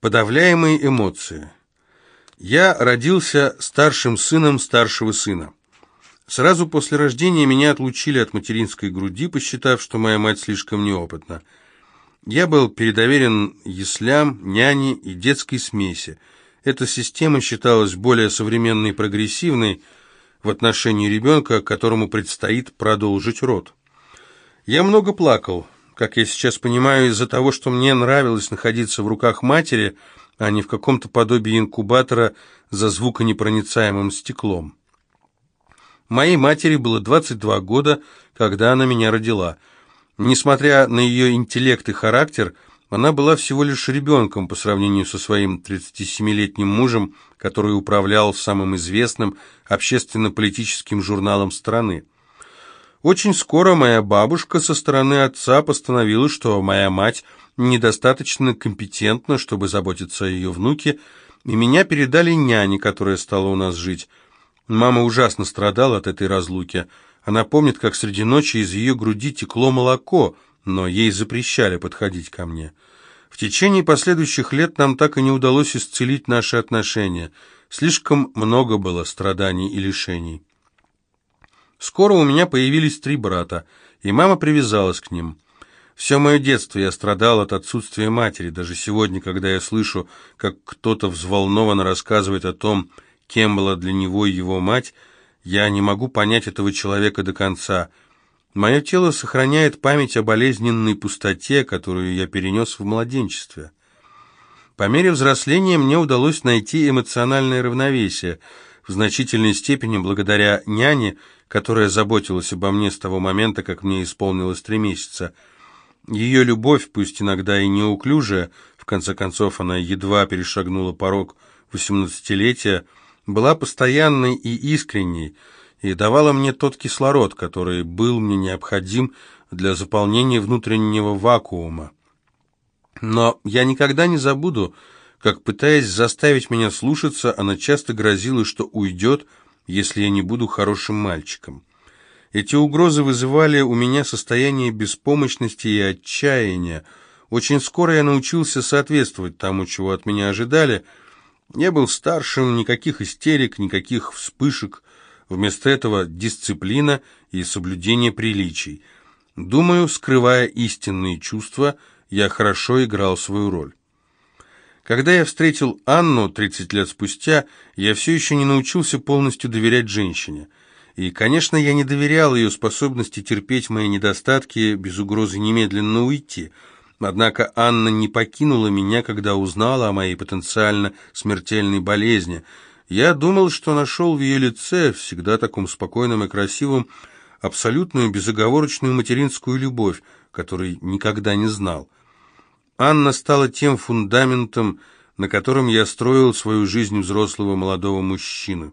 Подавляемые эмоции. Я родился старшим сыном старшего сына. Сразу после рождения меня отлучили от материнской груди, посчитав, что моя мать слишком неопытна. Я был передоверен яслям, няне и детской смеси. Эта система считалась более современной и прогрессивной в отношении ребенка, которому предстоит продолжить род. Я много плакал, как я сейчас понимаю, из-за того, что мне нравилось находиться в руках матери, а не в каком-то подобии инкубатора за звуконепроницаемым стеклом. Моей матери было 22 года, когда она меня родила. Несмотря на ее интеллект и характер, она была всего лишь ребенком по сравнению со своим 37-летним мужем, который управлял самым известным общественно-политическим журналом страны. Очень скоро моя бабушка со стороны отца постановила, что моя мать недостаточно компетентна, чтобы заботиться о ее внуке, и меня передали няне, которая стала у нас жить. Мама ужасно страдала от этой разлуки. Она помнит, как среди ночи из ее груди текло молоко, но ей запрещали подходить ко мне. В течение последующих лет нам так и не удалось исцелить наши отношения. Слишком много было страданий и лишений. Скоро у меня появились три брата, и мама привязалась к ним. Все мое детство я страдал от отсутствия матери. Даже сегодня, когда я слышу, как кто-то взволнованно рассказывает о том, кем была для него его мать, я не могу понять этого человека до конца. Мое тело сохраняет память о болезненной пустоте, которую я перенес в младенчестве. По мере взросления мне удалось найти эмоциональное равновесие, в значительной степени благодаря няне, которая заботилась обо мне с того момента, как мне исполнилось три месяца. Ее любовь, пусть иногда и неуклюжая, в конце концов она едва перешагнула порог восемнадцатилетия, была постоянной и искренней, и давала мне тот кислород, который был мне необходим для заполнения внутреннего вакуума. Но я никогда не забуду, как, пытаясь заставить меня слушаться, она часто грозила, что уйдет, если я не буду хорошим мальчиком. Эти угрозы вызывали у меня состояние беспомощности и отчаяния. Очень скоро я научился соответствовать тому, чего от меня ожидали. Я был старшим, никаких истерик, никаких вспышек. Вместо этого дисциплина и соблюдение приличий. Думаю, скрывая истинные чувства, я хорошо играл свою роль. Когда я встретил Анну 30 лет спустя, я все еще не научился полностью доверять женщине. И, конечно, я не доверял ее способности терпеть мои недостатки без угрозы немедленно уйти. Однако Анна не покинула меня, когда узнала о моей потенциально смертельной болезни. Я думал, что нашел в ее лице, всегда таком спокойном и красивом, абсолютную безоговорочную материнскую любовь, которой никогда не знал. Анна стала тем фундаментом, на котором я строил свою жизнь взрослого молодого мужчины.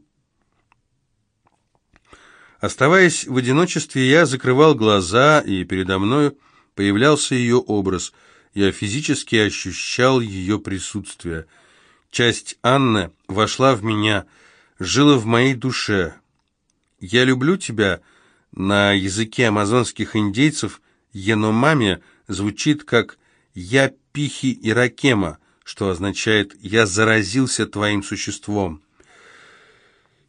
Оставаясь в одиночестве, я закрывал глаза, и передо мной появлялся ее образ. Я физически ощущал ее присутствие. Часть Анны вошла в меня, жила в моей душе. «Я люблю тебя» на языке амазонских индейцев «еномами» звучит как «Я пихи Иракема», что означает «Я заразился твоим существом».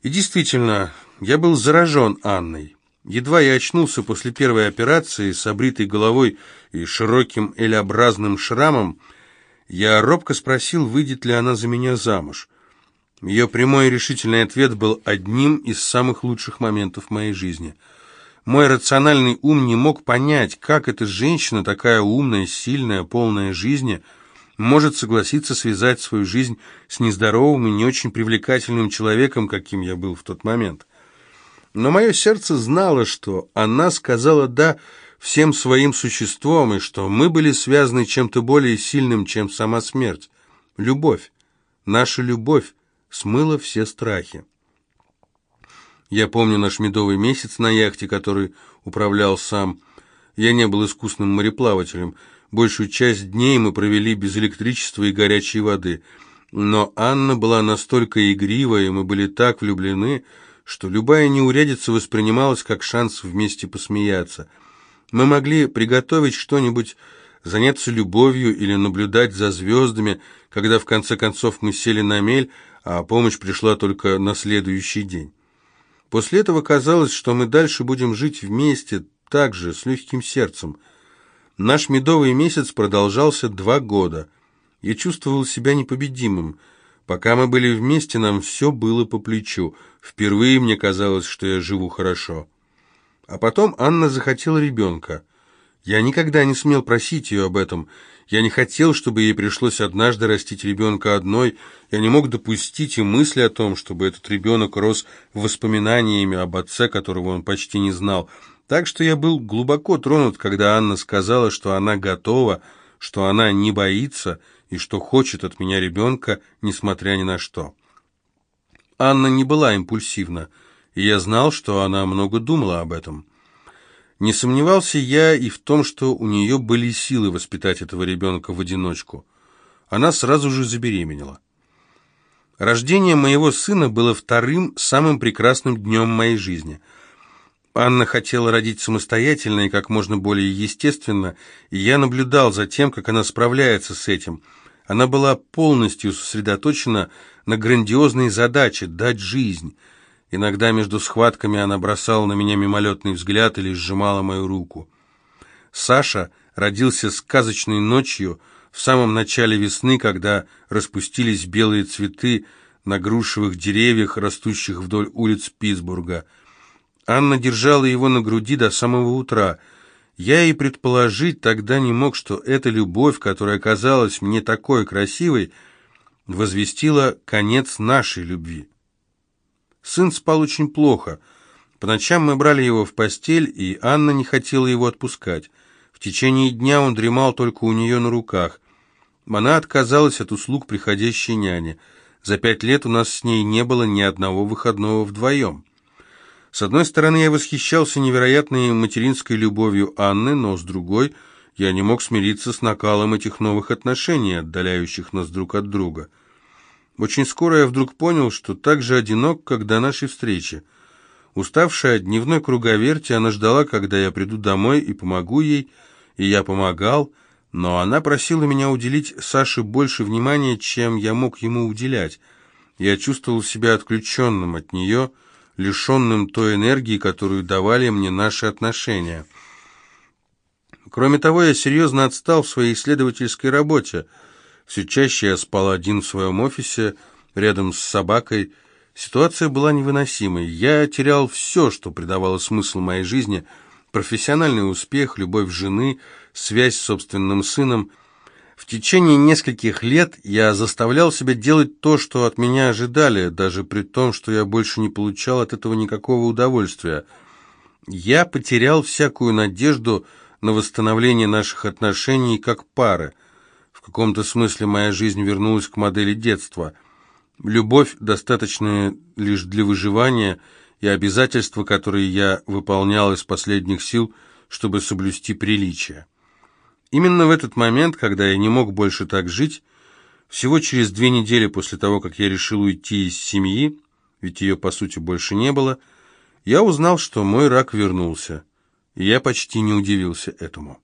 И действительно, я был заражен Анной. Едва я очнулся после первой операции с обритой головой и широким элеобразным шрамом, я робко спросил, выйдет ли она за меня замуж. Ее прямой и решительный ответ был одним из самых лучших моментов моей жизни – мой рациональный ум не мог понять, как эта женщина, такая умная, сильная, полная жизни, может согласиться связать свою жизнь с нездоровым и не очень привлекательным человеком, каким я был в тот момент. Но мое сердце знало, что она сказала «да» всем своим существом, и что мы были связаны чем-то более сильным, чем сама смерть. Любовь. Наша любовь смыла все страхи. Я помню наш медовый месяц на яхте, который управлял сам. Я не был искусным мореплавателем. Большую часть дней мы провели без электричества и горячей воды. Но Анна была настолько игрива, и мы были так влюблены, что любая неурядица воспринималась как шанс вместе посмеяться. Мы могли приготовить что-нибудь заняться любовью или наблюдать за звездами, когда в конце концов мы сели на мель, а помощь пришла только на следующий день. После этого казалось, что мы дальше будем жить вместе, так же, с легким сердцем. Наш медовый месяц продолжался два года. Я чувствовал себя непобедимым. Пока мы были вместе, нам все было по плечу. Впервые мне казалось, что я живу хорошо. А потом Анна захотела ребенка. Я никогда не смел просить ее об этом. Я не хотел, чтобы ей пришлось однажды растить ребенка одной. Я не мог допустить и мысли о том, чтобы этот ребенок рос воспоминаниями об отце, которого он почти не знал. Так что я был глубоко тронут, когда Анна сказала, что она готова, что она не боится и что хочет от меня ребенка, несмотря ни на что. Анна не была импульсивна, и я знал, что она много думала об этом. Не сомневался я и в том, что у нее были силы воспитать этого ребенка в одиночку. Она сразу же забеременела. Рождение моего сына было вторым самым прекрасным днем моей жизни. Анна хотела родить самостоятельно и как можно более естественно, и я наблюдал за тем, как она справляется с этим. Она была полностью сосредоточена на грандиозной задаче – дать жизнь – Иногда между схватками она бросала на меня мимолетный взгляд или сжимала мою руку. Саша родился сказочной ночью в самом начале весны, когда распустились белые цветы на грушевых деревьях, растущих вдоль улиц Питтсбурга. Анна держала его на груди до самого утра. Я и предположить тогда не мог, что эта любовь, которая казалась мне такой красивой, возвестила конец нашей любви. Сын спал очень плохо. По ночам мы брали его в постель, и Анна не хотела его отпускать. В течение дня он дремал только у нее на руках. Она отказалась от услуг приходящей няни. За пять лет у нас с ней не было ни одного выходного вдвоем. С одной стороны, я восхищался невероятной материнской любовью Анны, но с другой, я не мог смириться с накалом этих новых отношений, отдаляющих нас друг от друга. Очень скоро я вдруг понял, что так же одинок, как до нашей встречи. Уставшая от дневной круговерти, она ждала, когда я приду домой и помогу ей, и я помогал, но она просила меня уделить Саше больше внимания, чем я мог ему уделять. Я чувствовал себя отключенным от нее, лишенным той энергии, которую давали мне наши отношения. Кроме того, я серьезно отстал в своей исследовательской работе – все чаще я спал один в своем офисе, рядом с собакой. Ситуация была невыносимой. Я терял все, что придавало смысл моей жизни. Профессиональный успех, любовь жены, связь с собственным сыном. В течение нескольких лет я заставлял себя делать то, что от меня ожидали, даже при том, что я больше не получал от этого никакого удовольствия. Я потерял всякую надежду на восстановление наших отношений как пары – каком-то смысле моя жизнь вернулась к модели детства. Любовь, достаточная лишь для выживания, и обязательства, которые я выполнял из последних сил, чтобы соблюсти приличие. Именно в этот момент, когда я не мог больше так жить, всего через две недели после того, как я решил уйти из семьи, ведь ее, по сути, больше не было, я узнал, что мой рак вернулся, и я почти не удивился этому.